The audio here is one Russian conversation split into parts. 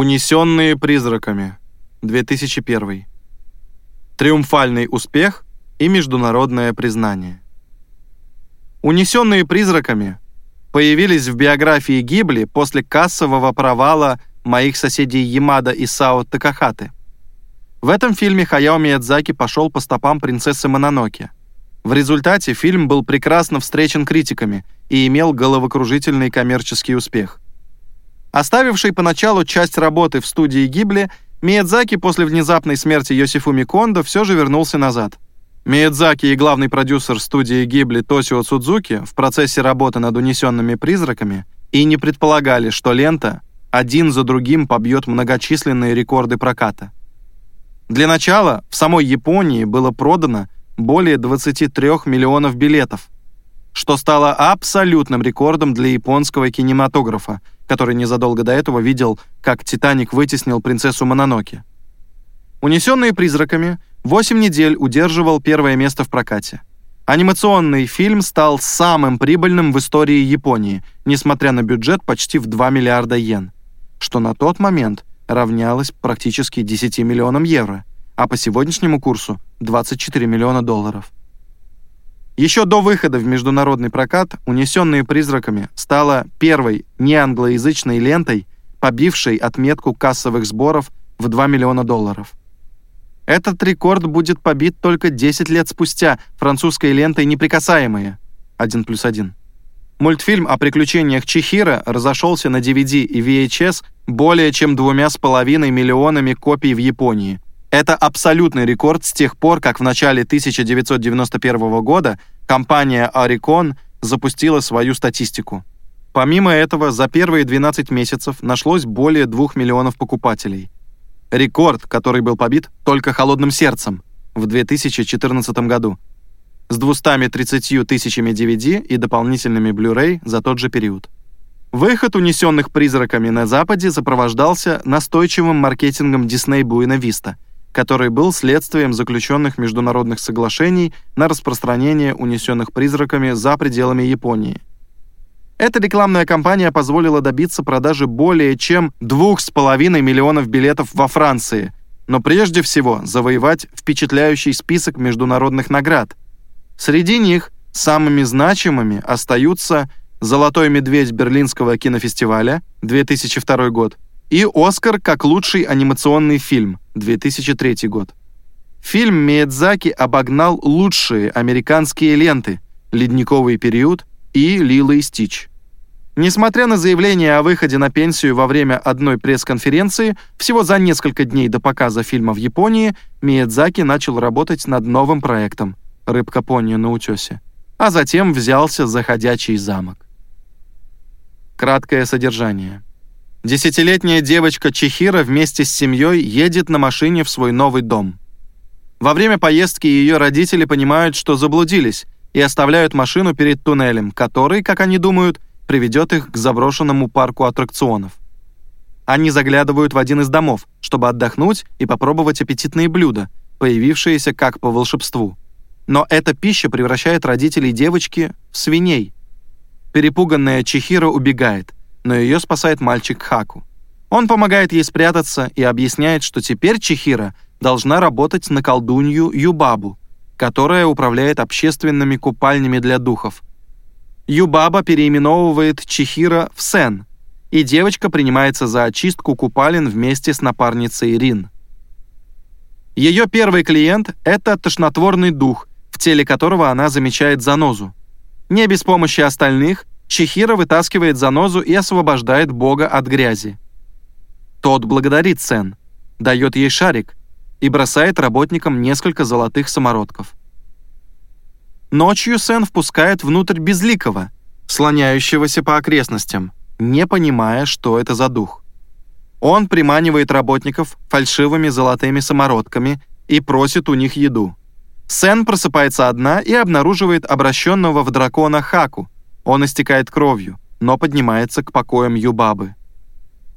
Унесенные призраками. 2001. Триумфальный успех и международное признание. Унесенные призраками появились в биографии Гибли после кассового провала моих соседей Ямада и Сао Такахаты. В этом фильме Хаяо Миядзаки пошел по стопам принцессы Мононоке. В результате фильм был прекрасно встречен критиками и имел головокружительный коммерческий успех – Оставивший поначалу часть работы в студии Гибли, Миядзаки после внезапной смерти Йосифуми Кондо все же вернулся назад. Миядзаки и главный продюсер студии Гибли Тосио Судзуки в процессе работы над «Унесенными призраками» и не предполагали, что лента один за другим побьет многочисленные рекорды проката. Для начала в самой Японии было продано более 23 миллионов билетов, что стало абсолютным рекордом для японского кинематографа – который незадолго до этого видел, как «Титаник» вытеснил принцессу Мононоке. «Унесенные призраками» 8 недель удерживал первое место в прокате. Анимационный фильм стал самым прибыльным в истории Японии, несмотря на бюджет почти в 2 миллиарда йен, что на тот момент равнялось практически 10 миллионам евро, а по сегодняшнему курсу 24 миллиона долларов. Еще до выхода в международный прокат «Унесенные призраками» стала первой неанглоязычной лентой, побившей отметку кассовых сборов в 2 миллиона долларов. Этот рекорд будет побит только 10 лет спустя французской лентой «Неприкасаемые» 1 плюс 1. Мультфильм о приключениях Чихира разошелся на DVD и VHS более чем двумя с половиной миллионами копий в Японии – это абсолютный рекорд с тех пор, как в начале 1991 года компания Oricon запустила свою статистику. Помимо этого, за первые 12 месяцев нашлось более 2 миллионов покупателей. Рекорд, который был побит только «Холодным сердцем» в 2014 году, с 230 тысячами DVD и дополнительными Blu-ray за тот же период. Выход унесенных призраками на Западе сопровождался настойчивым маркетингом Disney Buena Vista – который был следствием заключенных международных соглашений на распространение унесенных призраками за пределами Японии. Эта рекламная кампания позволила добиться продажи более чем 2,5 миллионов билетов во Франции, но прежде всего завоевать впечатляющий список международных наград. Среди них самыми значимыми остаются «Золотой медведь Берлинского кинофестиваля» 2002 год, и «Оскар» как лучший анимационный фильм 2003 год. Фильм Миядзаки обогнал лучшие американские ленты «Ледниковый период» и «Лила и Стич». Несмотря на заявление о выходе на пенсию во время одной пресс-конференции, всего за несколько дней до показа фильма в Японии, Миядзаки начал работать над новым проектом «Рыбка пони на утесе», а затем взялся за «Ходячий замок». Краткое содержание – Десятилетняя девочка Чехира вместе с семьей едет на машине в свой новый дом. Во время поездки ее родители понимают, что заблудились, и оставляют машину перед туннелем, который, как они думают, приведет их к заброшенному парку аттракционов. Они заглядывают в один из домов, чтобы отдохнуть и попробовать аппетитные блюда, появившиеся как по волшебству. Но эта пища превращает родителей девочки в свиней. Перепуганная Чехира убегает, но ее спасает мальчик Хаку. Он помогает ей спрятаться и объясняет, что теперь Чихира должна работать на колдунью Юбабу, которая управляет общественными купальнями для духов. Юбаба переименовывает Чихира в Сен, и девочка принимается за очистку купалин вместе с напарницей Рин. Ее первый клиент – это тошнотворный дух, в теле которого она замечает занозу. Не без помощи остальных – Чехира вытаскивает занозу и освобождает Бога от грязи. Тот благодарит Сен, дает ей шарик и бросает работникам несколько золотых самородков. Ночью Сен впускает внутрь Безликого, слоняющегося по окрестностям, не понимая, что это за дух. Он приманивает работников фальшивыми золотыми самородками и просит у них еду. Сен просыпается одна и обнаруживает обращенного в дракона Хаку – он истекает кровью, но поднимается к покоям Юбабы.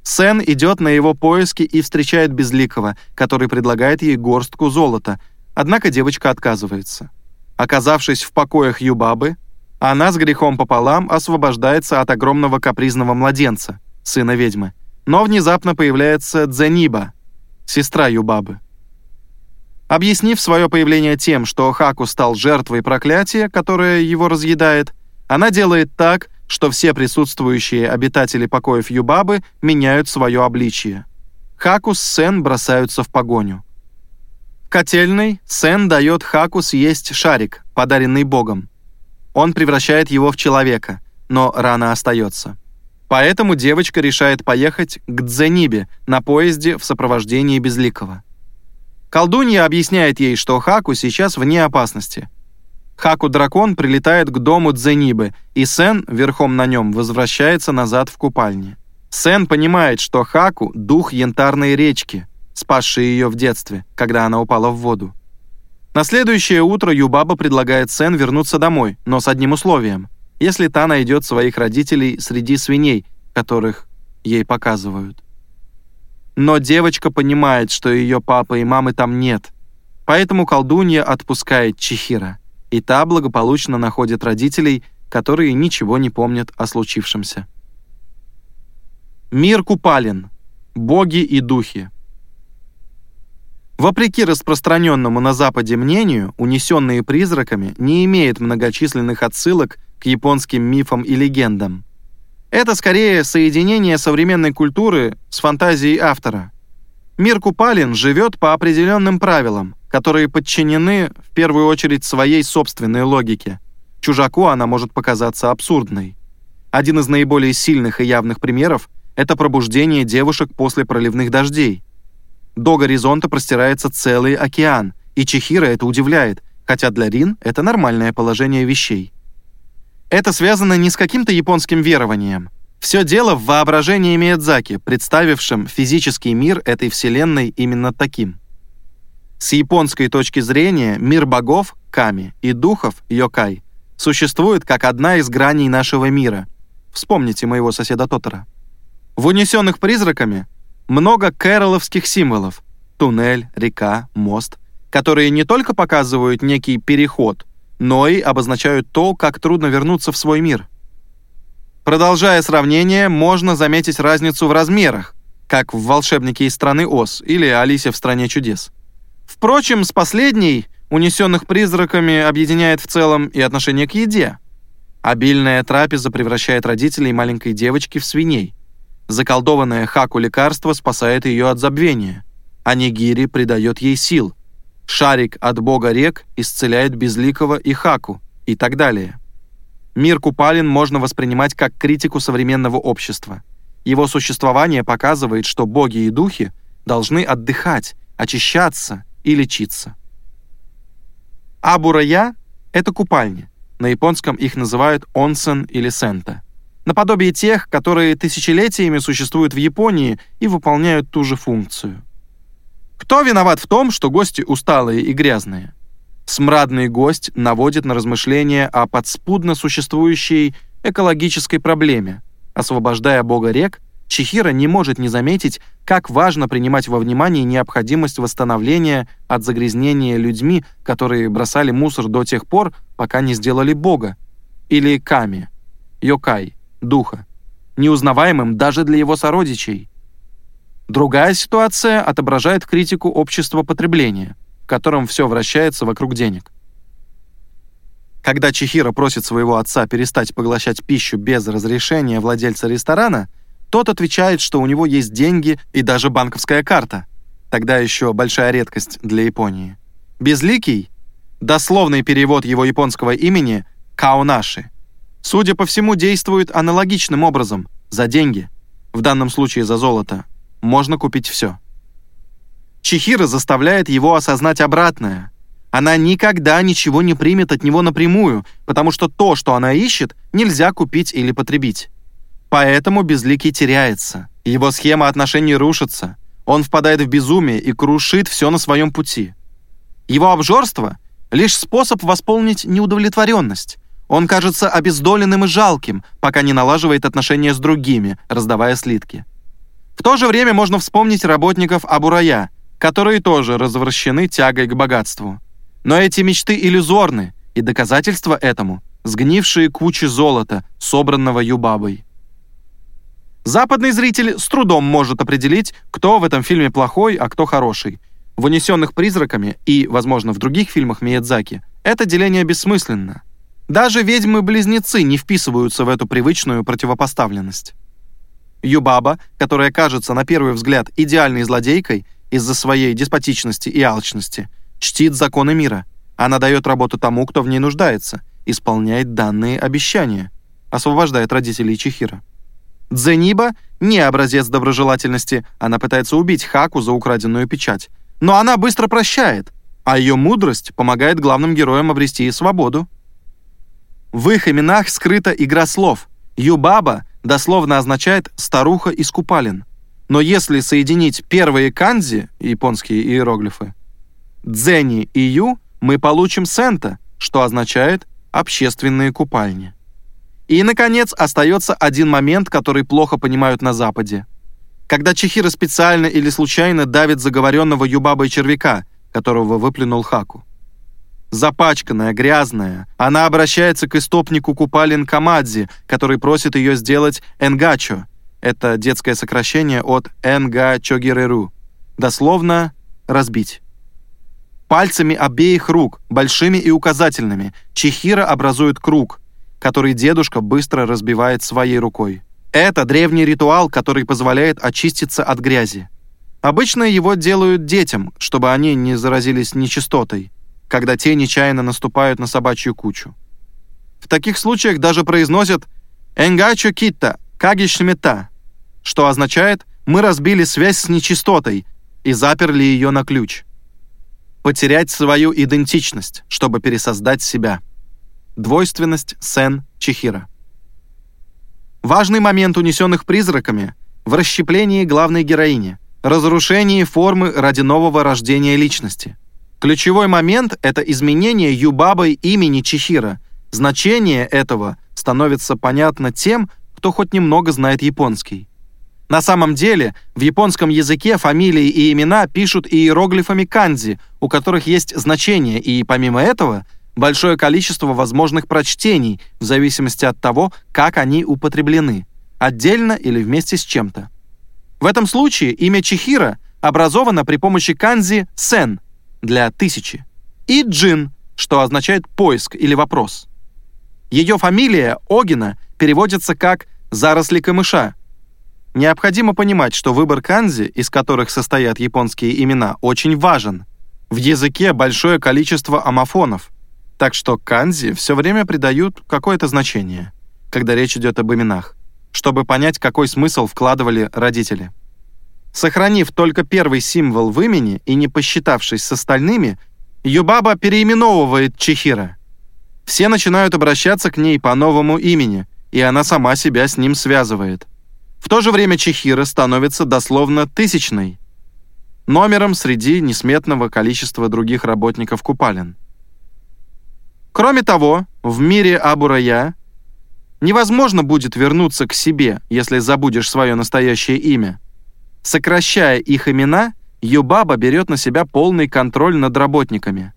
Сен идет на его поиски и встречает Безликого, который предлагает ей горстку золота, однако девочка отказывается. Оказавшись в покоях Юбабы, она с грехом пополам освобождается от огромного капризного младенца, сына ведьмы, но внезапно появляется Дзениба, сестра Юбабы. Объяснив свое появление тем, что Хаку стал жертвой проклятия, которое его разъедает, она делает так, что все присутствующие обитатели покоев Юбабы меняют свое обличие. Хаку с Сен бросаются в погоню. В котельной Сен дает Хаку съесть шарик, подаренный Богом. Он превращает его в человека, но рана остается. Поэтому девочка решает поехать к Дзенибе на поезде в сопровождении Безликого. Колдунья объясняет ей, что Хаку сейчас вне опасности. Хаку-дракон прилетает к дому Дзенибы, и Сен, верхом на нем, возвращается назад в купальне. Сен понимает, что Хаку — дух янтарной речки, спасший ее в детстве, когда она упала в воду. На следующее утро Юбаба предлагает Сен вернуться домой, но с одним условием. Если та найдет своих родителей среди свиней, которых ей показывают. Но девочка понимает, что ее папы и мамы там нет. Поэтому колдунья отпускает Чихира, и та благополучно находит родителей, которые ничего не помнят о случившемся. Мир купалин. Боги и духи. Вопреки распространенному на Западе мнению, унесенные призраками не имеет многочисленных отсылок к японским мифам и легендам. Это скорее соединение современной культуры с фантазией автора. Мир Купалин живет по определенным правилам, которые подчинены в первую очередь своей собственной логике. Чужаку она может показаться абсурдной. Один из наиболее сильных и явных примеров – это пробуждение девушек после проливных дождей. До горизонта простирается целый океан, и Чехира это удивляет, хотя для Рин это нормальное положение вещей. Это связано не с каким-то японским верованием. Все дело в воображении Миядзаки, представившем физический мир этой вселенной именно таким. С японской точки зрения мир богов, ками, и духов, йокай, существует как одна из граней нашего мира. Вспомните моего соседа Тотора. В «Унесенных призраками» много кэроловских символов – туннель, река, мост, которые не только показывают некий переход – но и обозначают то, как трудно вернуться в свой мир. Продолжая сравнение, можно заметить разницу в размерах, как в «Волшебнике из страны Оз» или «Алисе в стране чудес». Впрочем, с последней унесенных призраками объединяет в целом и отношение к еде. Обильная трапеза превращает родителей маленькой девочки в свиней. Заколдованное Хаку лекарство спасает ее от забвения. А Нигири придает ей сил – Шарик от бога рек исцеляет Безликого и Хаку и так далее. Мир Купалин можно воспринимать как критику современного общества. Его существование показывает, что боги и духи должны отдыхать, очищаться и лечиться. Абурая — это купальни. На японском их называют онсен или сента. Наподобие тех, которые тысячелетиями существуют в Японии и выполняют ту же функцию. Кто виноват в том, что гости усталые и грязные? Смрадный гость наводит на размышления о подспудно существующей экологической проблеме. Освобождая бога рек, Чихира не может не заметить, как важно принимать во внимание необходимость восстановления от загрязнения людьми, которые бросали мусор до тех пор, пока не сделали бога, или ками, йокай, духа, неузнаваемым даже для его сородичей. Другая ситуация отображает критику общества потребления, в котором все вращается вокруг денег. Когда Чихира просит своего отца перестать поглощать пищу без разрешения владельца ресторана, тот отвечает, что у него есть деньги и даже банковская карта. Тогда еще большая редкость для Японии. Безликий — дословный перевод его японского имени Каонаши. Судя по всему, действует аналогичным образом, за деньги, в данном случае за золото, можно купить все. Чихира заставляет его осознать обратное. Она никогда ничего не примет от него напрямую, потому что то, что она ищет, нельзя купить или потребить. Поэтому Безликий теряется. Его схема отношений рушится. Он впадает в безумие и крушит все на своем пути. Его обжорство — лишь способ восполнить неудовлетворенность. Он кажется обездоленным и жалким, пока не налаживает отношения с другими, раздавая слитки. В то же время можно вспомнить работников Абурая, которые тоже развращены тягой к богатству. Но эти мечты иллюзорны, и доказательство этому – сгнившие кучи золота, собранного Юбабой. Западный зритель с трудом может определить, кто в этом фильме плохой, а кто хороший. В «Унесенных призраками» и, возможно, в других фильмах Миядзаки это деление бессмысленно. Даже ведьмы-близнецы не вписываются в эту привычную противопоставленность. Юбаба, которая кажется на первый взгляд идеальной злодейкой из-за своей деспотичности и алчности, чтит законы мира. Она дает работу тому, кто в ней нуждается, исполняет данные обещания, освобождает родителей Чихира. Дзениба не образец доброжелательности, она пытается убить Хаку за украденную печать. Но она быстро прощает, а ее мудрость помогает главным героям обрести свободу. В их именах скрыта игра слов. Юбаба дословно означает «старуха из купалин». Но если соединить первые канзи, японские иероглифы, дзени и ю, мы получим сента, что означает «общественные купальни». И, наконец, остается один момент, который плохо понимают на Западе. Когда Чехира специально или случайно давит заговоренного юбабой червяка, которого выплюнул Хаку. Запачканная, грязная, она обращается к истопнику Купалин Камадзи, который просит ее сделать «энгачо». Это детское сокращение от «энгачогереру». Дословно «разбить». Пальцами обеих рук, большими и указательными, Чехира образует круг, который дедушка быстро разбивает своей рукой. Это древний ритуал, который позволяет очиститься от грязи. Обычно его делают детям, чтобы они не заразились нечистотой, когда те нечаянно наступают на собачью кучу. В таких случаях даже произносят «энгачо китта, каги шмета», что означает «мы разбили связь с нечистотой и заперли ее на ключ». Потерять свою идентичность, чтобы пересоздать себя. Двойственность Сен Чихира. Важный момент унесенных призраками в расщеплении главной героини, разрушении формы ради нового рождения личности. Ключевой момент — это изменение Юбабой имени Чихира. Значение этого становится понятно тем, кто хоть немного знает японский. На самом деле, в японском языке фамилии и имена пишут иероглифами канзи, у которых есть значение, и помимо этого — большое количество возможных прочтений в зависимости от того, как они употреблены, отдельно или вместе с чем-то. В этом случае имя Чихира образовано при помощи канзи «сен» для «тысячи» и «джин», что означает «поиск» или «вопрос». Ее фамилия Огина переводится как «заросли камыша». Необходимо понимать, что выбор канзи, из которых состоят японские имена, очень важен. В языке большое количество амофонов, так что канзи все время придают какое-то значение, когда речь идет об именах, чтобы понять, какой смысл вкладывали родители. Сохранив только первый символ в имени и не посчитавшись с остальными, Юбаба переименовывает Чихира. Все начинают обращаться к ней по новому имени, и она сама себя с ним связывает. В то же время Чихира становится дословно тысячной, номером среди несметного количества других работников купалин. Кроме того, в мире Абурая невозможно будет вернуться к себе, если забудешь свое настоящее имя. Сокращая их имена, Юбаба берет на себя полный контроль над работниками.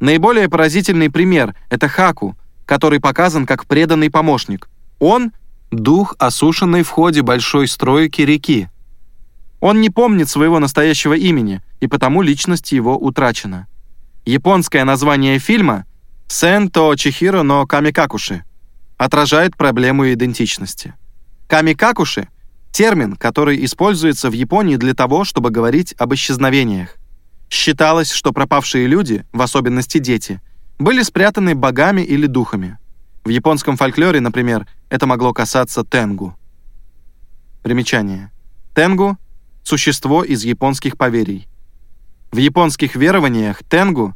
Наиболее поразительный пример — это Хаку, который показан как преданный помощник. Он — дух, осушенный в ходе большой стройки реки. Он не помнит своего настоящего имени, и потому личность его утрачена. Японское название фильма Сенто Чихиро но камикакуши отражает проблему идентичности. Камикакуши — термин, который используется в Японии для того, чтобы говорить об исчезновениях. Считалось, что пропавшие люди, в особенности дети, были спрятаны богами или духами. В японском фольклоре, например, это могло касаться тенгу. Примечание. Тенгу — существо из японских поверий. В японских верованиях тенгу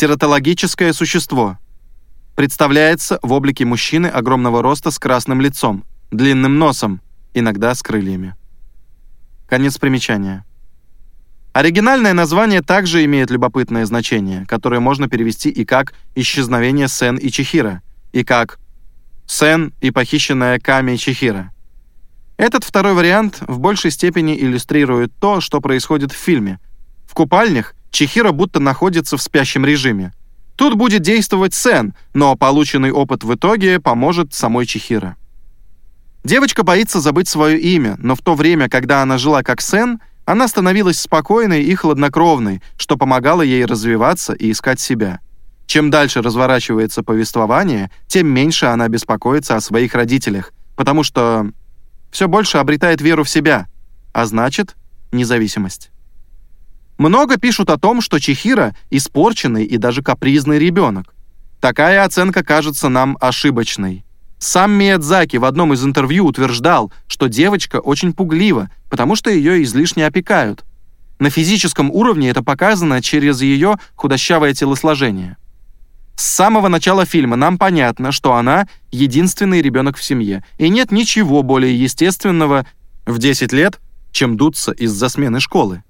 Тератологическое существо. Представляется в облике мужчины огромного роста с красным лицом, длинным носом, иногда с крыльями. Конец примечания. Оригинальное название также имеет любопытное значение, которое можно перевести и как «исчезновение Сен и Чихира», и как «Сен и похищенная Ками Чихира». Этот второй вариант в большей степени иллюстрирует то, что происходит в фильме. В купальнях Чихира будто находится в спящем режиме. Тут будет действовать Сен, но полученный опыт в итоге поможет самой Чихира. Девочка боится забыть свое имя, но в то время, когда она жила как Сен, она становилась спокойной и хладнокровной, что помогало ей развиваться и искать себя. Чем дальше разворачивается повествование, тем меньше она беспокоится о своих родителях, потому что все больше обретает веру в себя, а значит, независимость. Много пишут о том, что Чихира – испорченный и даже капризный ребенок. Такая оценка кажется нам ошибочной. Сам Миядзаки в одном из интервью утверждал, что девочка очень пуглива, потому что ее излишне опекают. На физическом уровне это показано через ее худощавое телосложение. С самого начала фильма нам понятно, что она единственный ребенок в семье, и нет ничего более естественного в 10 лет, чем дуться из-за смены школы.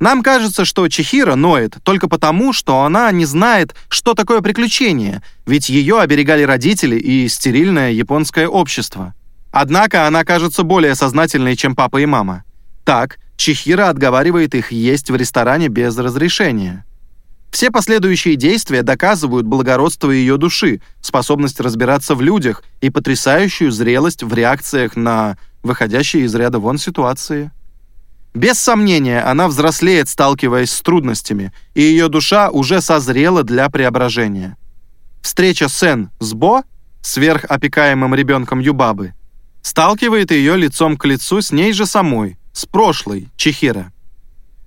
Нам кажется, что Чихира ноет только потому, что она не знает, что такое приключение, ведь ее оберегали родители и стерильное японское общество. Однако она кажется более сознательной, чем папа и мама. Так, Чихира отговаривает их есть в ресторане без разрешения. Все последующие действия доказывают благородство ее души, способность разбираться в людях и потрясающую зрелость в реакциях на выходящие из ряда вон ситуации. Без сомнения, она взрослеет, сталкиваясь с трудностями, и ее душа уже созрела для преображения. Встреча Сен с Бо, сверхопекаемым ребенком Юбабы, сталкивает ее лицом к лицу с ней же самой, с прошлой, Чихира,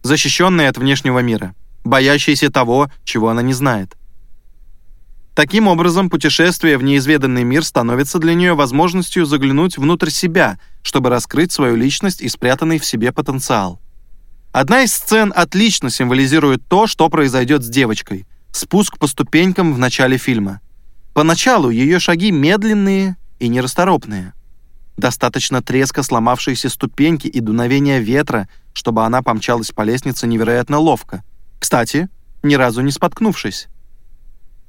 защищенной от внешнего мира, боящейся того, чего она не знает. Таким образом, путешествие в неизведанный мир становится для нее возможностью заглянуть внутрь себя, чтобы раскрыть свою личность и спрятанный в себе потенциал. Одна из сцен отлично символизирует то, что произойдет с девочкой. Спуск по ступенькам в начале фильма. Поначалу ее шаги медленные и нерасторопные. Достаточно треска сломавшейся ступеньки и дуновения ветра, чтобы она помчалась по лестнице невероятно ловко. Кстати, ни разу не споткнувшись.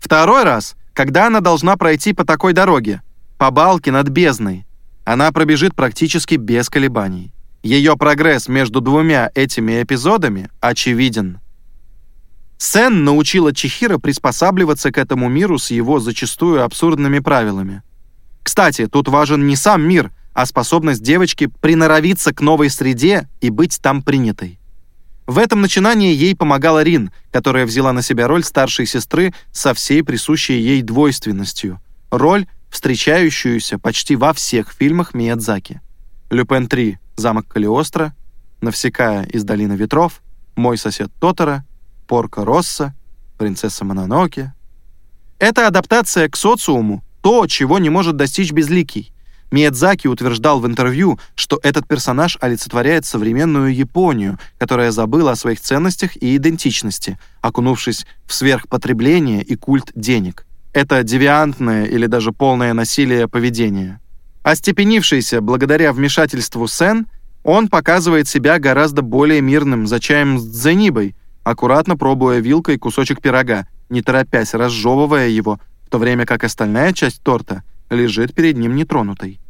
Второй раз, когда она должна пройти по такой дороге, по балке над бездной, она пробежит практически без колебаний. Ее прогресс между двумя этими эпизодами очевиден. Сен научила Чихира приспосабливаться к этому миру с его зачастую абсурдными правилами. Кстати, тут важен не сам мир, а способность девочки приноровиться к новой среде и быть там принятой. В этом начинании ей помогала Рин, которая взяла на себя роль старшей сестры со всей присущей ей двойственностью. Роль, встречающуюся почти во всех фильмах Миядзаки. «Люпен 3. Замок Калиостро», «Навсекая из Долины ветров», «Мой сосед Тотора», «Порко Росса», «Принцесса Мононоке». Это адаптация к социуму, то, чего не может достичь Безликий. Миядзаки утверждал в интервью, что этот персонаж олицетворяет современную Японию, которая забыла о своих ценностях и идентичности, окунувшись в сверхпотребление и культ денег. Это девиантное или даже полное насилие поведения. Остепенившийся благодаря вмешательству Сен, он показывает себя гораздо более мирным за чаем с дзенибой, аккуратно пробуя вилкой кусочек пирога, не торопясь разжевывая его, в то время как остальная часть торта лежит перед ним нетронутой.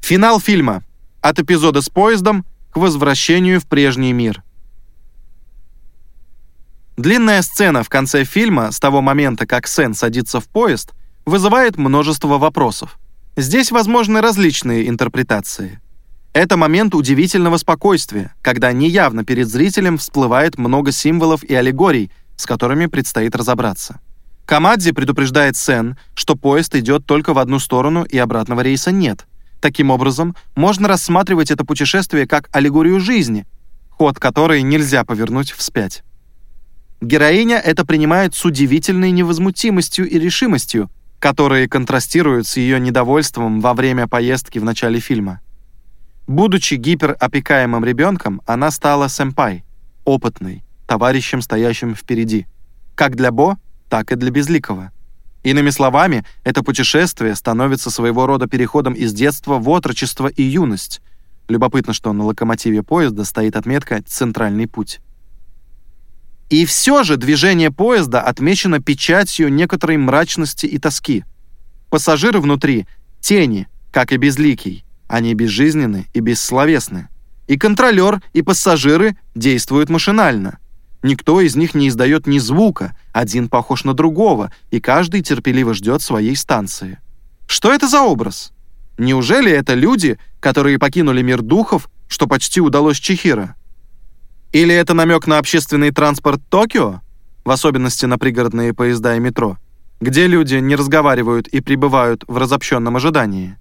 Финал фильма. От эпизода с поездом к возвращению в прежний мир. Длинная сцена в конце фильма с того момента, как Сен садится в поезд, вызывает множество вопросов. Здесь возможны различные интерпретации. Это момент удивительного спокойствия, когда неявно перед зрителем всплывает много символов и аллегорий, с которыми предстоит разобраться. Камадзи предупреждает Сен, что поезд идет только в одну сторону и обратного рейса нет. Таким образом, можно рассматривать это путешествие как аллегорию жизни, ход которой нельзя повернуть вспять. Героиня это принимает с удивительной невозмутимостью и решимостью, которые контрастируют с ее недовольством во время поездки в начале фильма. Будучи гиперопекаемым ребенком, она стала сэмпай, опытной, товарищем, стоящим впереди. Как для Бо, так и для Безликого. Иными словами, это путешествие становится своего рода переходом из детства в отрочество и юность. Любопытно, что на локомотиве поезда стоит отметка «Центральный путь». И все же движение поезда отмечено печатью некоторой мрачности и тоски. Пассажиры внутри — тени, как и безликий. Они безжизненны и бессловесны. И контролер, и пассажиры действуют машинально — Никто из них не издает ни звука, один похож на другого, и каждый терпеливо ждет своей станции. Что это за образ? Неужели это люди, которые покинули мир духов, что почти удалось Чихира? Или это намек на общественный транспорт Токио, в особенности на пригородные поезда и метро, где люди не разговаривают и пребывают в разобщенном ожидании?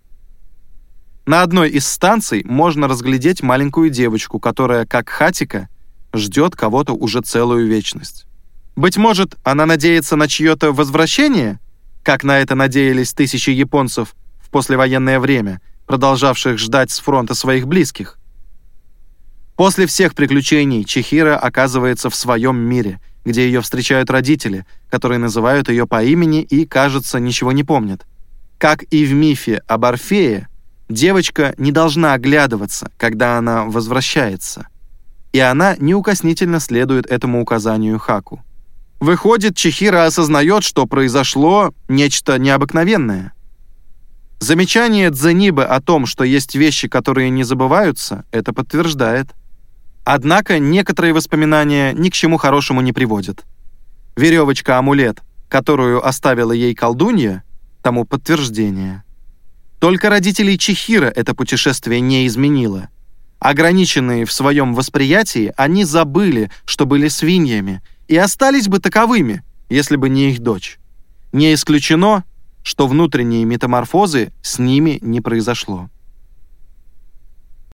На одной из станций можно разглядеть маленькую девочку, которая, как Хатика, ждет кого-то уже целую вечность. Быть может, она надеется на чье-то возвращение, как на это надеялись тысячи японцев в послевоенное время, продолжавших ждать с фронта своих близких. После всех приключений Чихира оказывается в своем мире, где ее встречают родители, которые называют ее по имени и, кажется, ничего не помнят. Как и в мифе об Орфее, девочка не должна оглядываться, когда она возвращается. И она неукоснительно следует этому указанию Хаку. Выходит, Чихира осознает, что произошло нечто необыкновенное. Замечание Дзенибы о том, что есть вещи, которые не забываются, это подтверждает. Однако некоторые воспоминания ни к чему хорошему не приводят. Веревочка-амулет, которую оставила ей колдунья, тому подтверждение. Только родителей Чихира это путешествие не изменило. Ограниченные в своем восприятии, они забыли, что были свиньями, и остались бы таковыми, если бы не их дочь. Не исключено, что внутренние метаморфозы с ними не произошло.